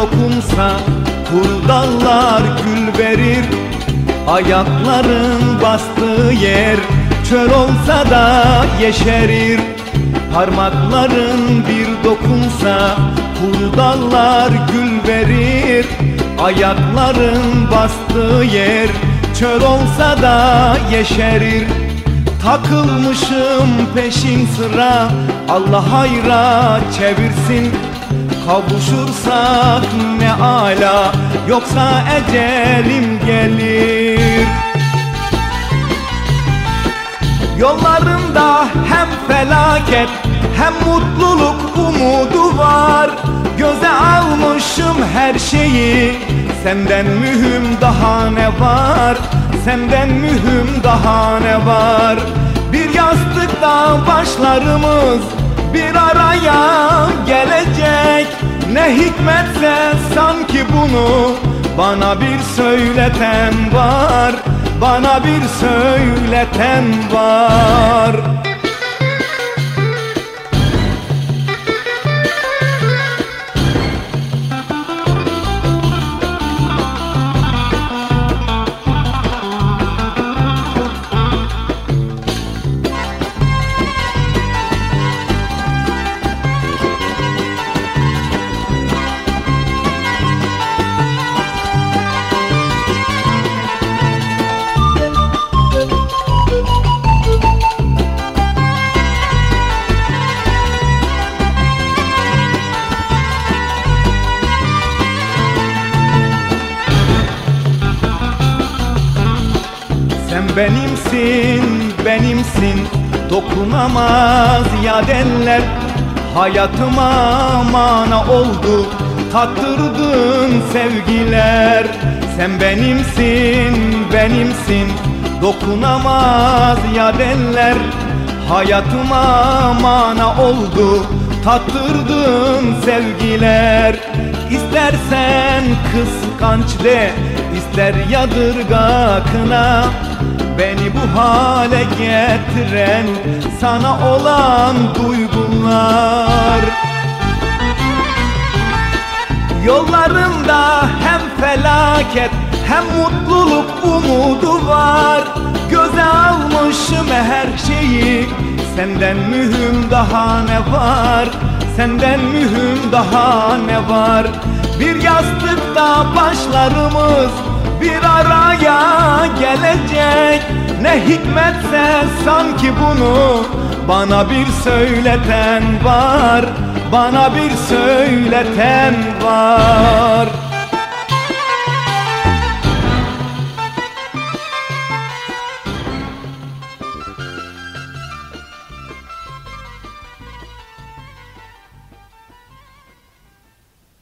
dokunsa Hurdallar gül verir. Ayakların bastığı yer Çöl olsa da yeşerir. Parmakların bir dokunsa Hurdallar gül verir. Ayakların bastığı yer Çöl olsa da yeşerir. Takılmışım peşin sıra Allah hayra çevirsin Kavuşursak ne ala Yoksa ecelim gelir. Yollarında hem felaket hem mutluluk umudu var. Göze almışım her şeyi Senden mühim daha ne var? Senden mühim daha ne var? Bir yastıkta başlarımız bir araya gelecek. Ne hikmetse sanki bunu bana bir söyleten var. Bana bir söyleten var benimsin, benimsin. Dokunamaz ya derler Hayatıma mana oldu. Tattırdın sevgiler. Sen benimsin, benimsin. Dokunamaz ya derler Hayatıma mana oldu. Tattırdın sevgiler. İstersen kıskanç de ister yadırga kına Beni bu hale getiren sana olan duygular Yollarında hem felaket hem mutluluk umudu var. Göze almışım her şeyi Senden mühim daha ne var? Senden mühim daha ne var? Bir yastıkta başlarımız bir araya gelecek. Ne hikmetse sanki bunu bana bir söyleten var. Bana bir söyleten var